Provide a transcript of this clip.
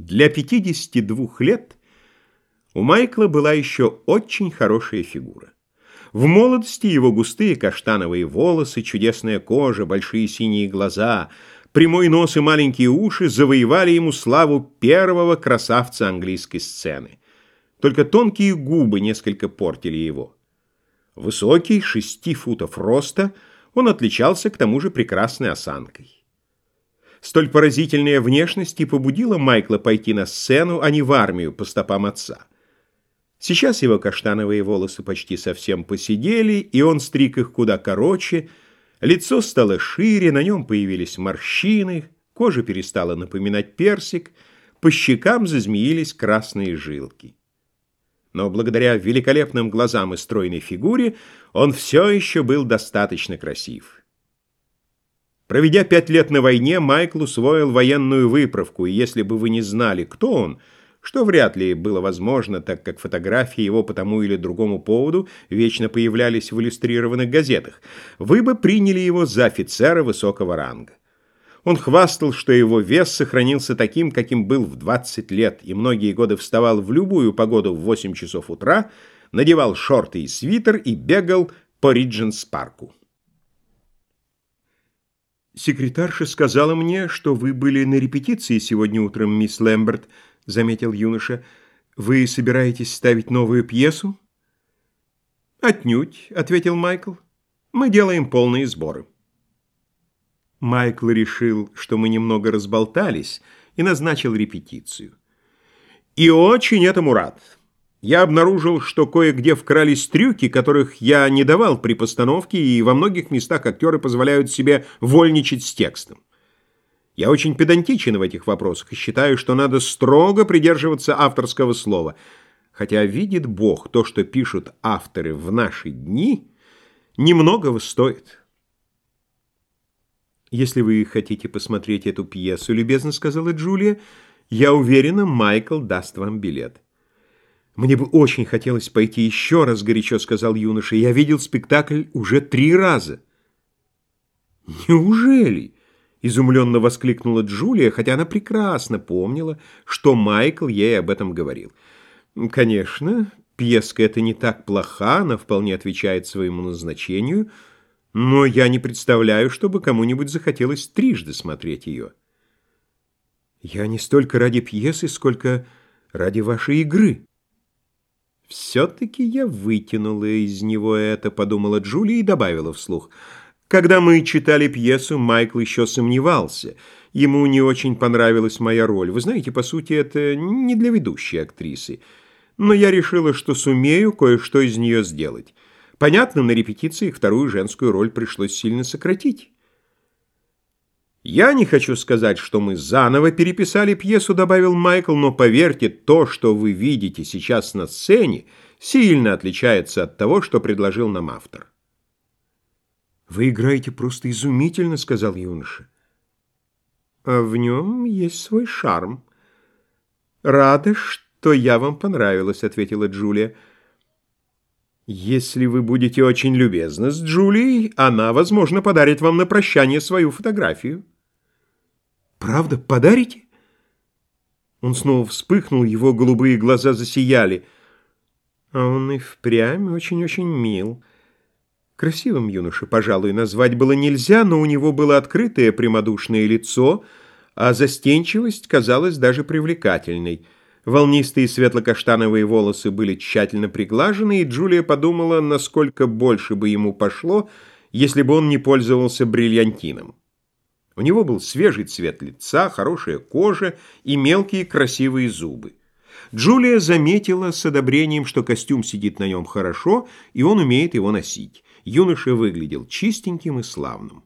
Для 52 лет у Майкла была еще очень хорошая фигура. В молодости его густые каштановые волосы, чудесная кожа, большие синие глаза, прямой нос и маленькие уши завоевали ему славу первого красавца английской сцены. Только тонкие губы несколько портили его. Высокий, шести футов роста, он отличался к тому же прекрасной осанкой. Столь поразительная внешность и побудила Майкла пойти на сцену, а не в армию по стопам отца. Сейчас его каштановые волосы почти совсем посидели, и он стриг их куда короче, лицо стало шире, на нем появились морщины, кожа перестала напоминать персик, по щекам зазмеились красные жилки. Но благодаря великолепным глазам и стройной фигуре он все еще был достаточно красив. Проведя пять лет на войне, Майкл усвоил военную выправку, и если бы вы не знали, кто он, что вряд ли было возможно, так как фотографии его по тому или другому поводу вечно появлялись в иллюстрированных газетах, вы бы приняли его за офицера высокого ранга. Он хвастал, что его вес сохранился таким, каким был в 20 лет, и многие годы вставал в любую погоду в 8 часов утра, надевал шорты и свитер и бегал по Ридженс-парку. «Секретарша сказала мне, что вы были на репетиции сегодня утром, мисс Лэмберт», — заметил юноша. «Вы собираетесь ставить новую пьесу?» «Отнюдь», — ответил Майкл. «Мы делаем полные сборы». Майкл решил, что мы немного разболтались, и назначил репетицию. «И очень этому рад» я обнаружил, что кое-где вкрались трюки, которых я не давал при постановке, и во многих местах актеры позволяют себе вольничать с текстом. Я очень педантичен в этих вопросах и считаю, что надо строго придерживаться авторского слова. Хотя видит Бог, то, что пишут авторы в наши дни, немногого стоит. «Если вы хотите посмотреть эту пьесу, — любезно сказала Джулия, — я уверена, Майкл даст вам билет». «Мне бы очень хотелось пойти еще раз», — горячо сказал юноша. «Я видел спектакль уже три раза». «Неужели?» — изумленно воскликнула Джулия, хотя она прекрасно помнила, что Майкл ей об этом говорил. «Конечно, пьеска эта не так плоха, она вполне отвечает своему назначению, но я не представляю, чтобы кому-нибудь захотелось трижды смотреть ее». «Я не столько ради пьесы, сколько ради вашей игры». «Все-таки я вытянула из него это», — подумала Джулия и добавила вслух. «Когда мы читали пьесу, Майкл еще сомневался. Ему не очень понравилась моя роль. Вы знаете, по сути, это не для ведущей актрисы. Но я решила, что сумею кое-что из нее сделать. Понятно, на репетиции вторую женскую роль пришлось сильно сократить». «Я не хочу сказать, что мы заново переписали пьесу», — добавил Майкл, «но поверьте, то, что вы видите сейчас на сцене, сильно отличается от того, что предложил нам автор». «Вы играете просто изумительно», — сказал юноша. «А в нем есть свой шарм». «Рада, что я вам понравилась», — ответила Джулия. «Если вы будете очень любезны с Джулией, она, возможно, подарит вам на прощание свою фотографию». «Правда, подарите?» Он снова вспыхнул, его голубые глаза засияли. А он и впрямь очень-очень мил. Красивым юноше, пожалуй, назвать было нельзя, но у него было открытое прямодушное лицо, а застенчивость казалась даже привлекательной. Волнистые светло-каштановые волосы были тщательно приглажены, и Джулия подумала, насколько больше бы ему пошло, если бы он не пользовался бриллиантином. У него был свежий цвет лица, хорошая кожа и мелкие красивые зубы. Джулия заметила с одобрением, что костюм сидит на нем хорошо, и он умеет его носить. Юноша выглядел чистеньким и славным.